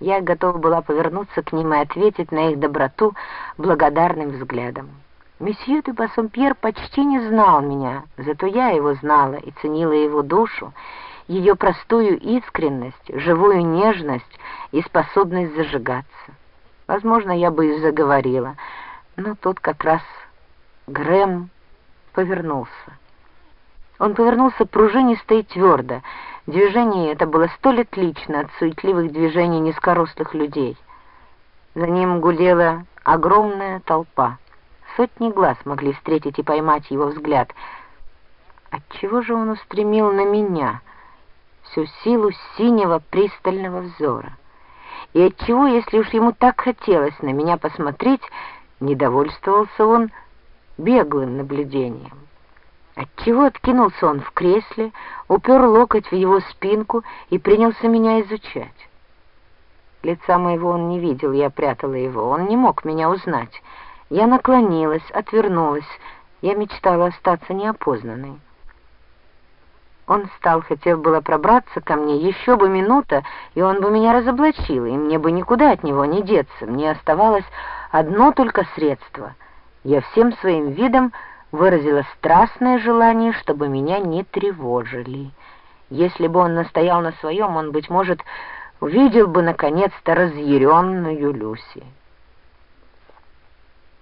Я готова была повернуться к ним и ответить на их доброту благодарным взглядом. Месье де Бассомпьер почти не знал меня, зато я его знала и ценила его душу, ее простую искренность, живую нежность и способность зажигаться. Возможно, я бы и заговорила, но тут как раз Грэм повернулся. Он повернулся пружинисто и твердо. Движение это было столь отлично от суетливых движений низкорослых людей. За ним гудела огромная толпа. Сотни глаз могли встретить и поймать его взгляд. Отчего же он устремил на меня всю силу синего пристального взора? И отчего, если уж ему так хотелось на меня посмотреть, недовольствовался он беглым наблюдением? Отчего откинулся он в кресле, упер локоть в его спинку и принялся меня изучать? Лица моего он не видел, я прятала его, он не мог меня узнать. Я наклонилась, отвернулась. Я мечтала остаться неопознанной. Он стал, хотел было пробраться ко мне, еще бы минута, и он бы меня разоблачил, и мне бы никуда от него не деться. Мне оставалось одно только средство. Я всем своим видом выразила страстное желание, чтобы меня не тревожили. Если бы он настоял на своем, он, быть может, увидел бы, наконец-то, разъяренную Люси.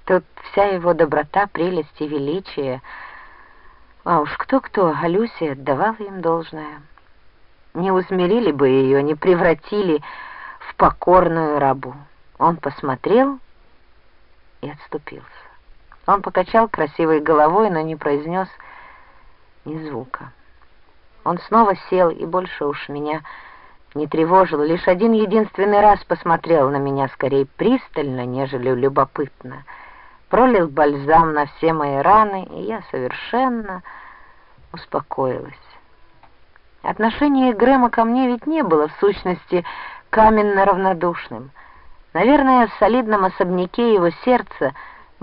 Тут вся его доброта, прелесть и величие. А уж кто-кто, а Люси отдавала им должное. Не усмирили бы ее, не превратили в покорную рабу. Он посмотрел и отступился. Он покачал красивой головой, но не произнес ни звука. Он снова сел и больше уж меня не тревожил, лишь один единственный раз посмотрел на меня скорее пристально, нежели любопытно — пролил бальзам на все мои раны, и я совершенно успокоилась. Отношение Грэма ко мне ведь не было, в сущности, каменно-равнодушным. Наверное, в солидном особняке его сердца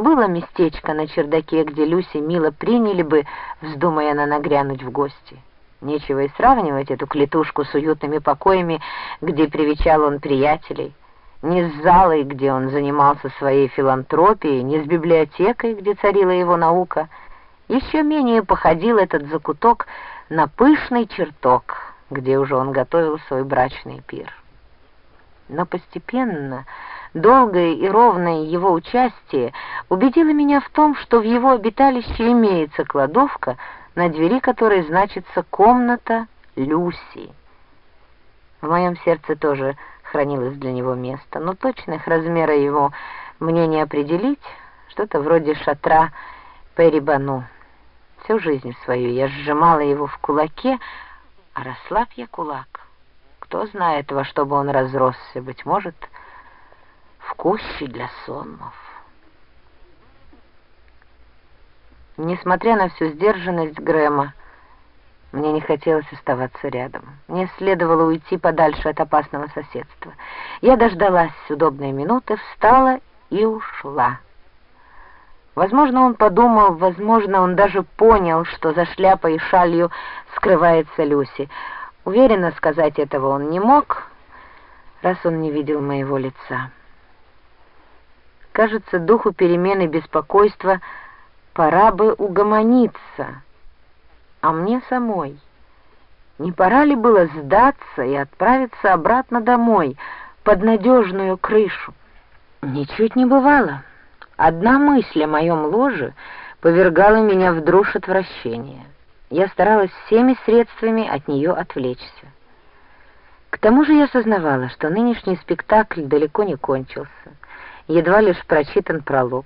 было местечко на чердаке, где Люси мило приняли бы, вздумая она нагрянуть в гости. Нечего и сравнивать эту клетушку с уютными покоями, где привечал он приятелей ни с залой, где он занимался своей филантропией, ни с библиотекой, где царила его наука. Еще менее походил этот закуток на пышный чертог, где уже он готовил свой брачный пир. Но постепенно, долгое и ровное его участие убедило меня в том, что в его обиталище имеется кладовка, на двери которой значится «комната Люси». В моем сердце тоже хранилось для него место, но точных размера его мне не определить, что-то вроде шатра Перебану. Всю жизнь свою я сжимала его в кулаке, а расслабь я кулак. Кто знает, во что бы он разросся, быть может, кущи для сонмов. Несмотря на всю сдержанность Грэма, мне не хотелось оставаться рядом. Мне следовало уйти подальше от опасного соседства. Я дождалась удобной минуты, встала и ушла. Возможно, он подумал, возможно, он даже понял, что за шляпой и шалью скрывается Люси. Уверенно сказать этого он не мог, раз он не видел моего лица. Кажется, духу перемены беспокойства пора бы угомониться — а мне самой. Не пора ли было сдаться и отправиться обратно домой, под надежную крышу? Ничуть не бывало. Одна мысль о моем ложе повергала меня в дрожь отвращения. Я старалась всеми средствами от нее отвлечься. К тому же я сознавала, что нынешний спектакль далеко не кончился. Едва лишь прочитан пролог.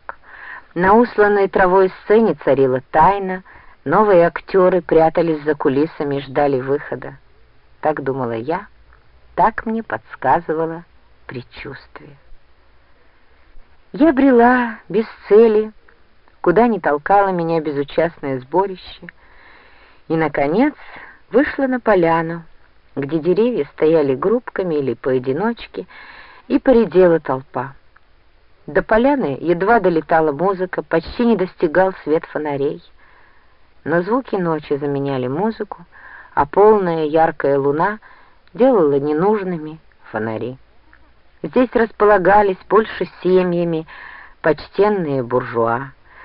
На усланной травой сцене царила тайна — Новые актеры прятались за кулисами и ждали выхода. Так думала я, так мне подсказывало предчувствие. Я брела без цели, куда ни толкало меня безучастное сборище, и, наконец, вышла на поляну, где деревья стояли группками или поодиночке, и поредела толпа. До поляны едва долетала музыка, почти не достигал свет фонарей но звуки ночи заменяли музыку, а полная яркая луна делала ненужными фонари. Здесь располагались больше семьями почтенные буржуа.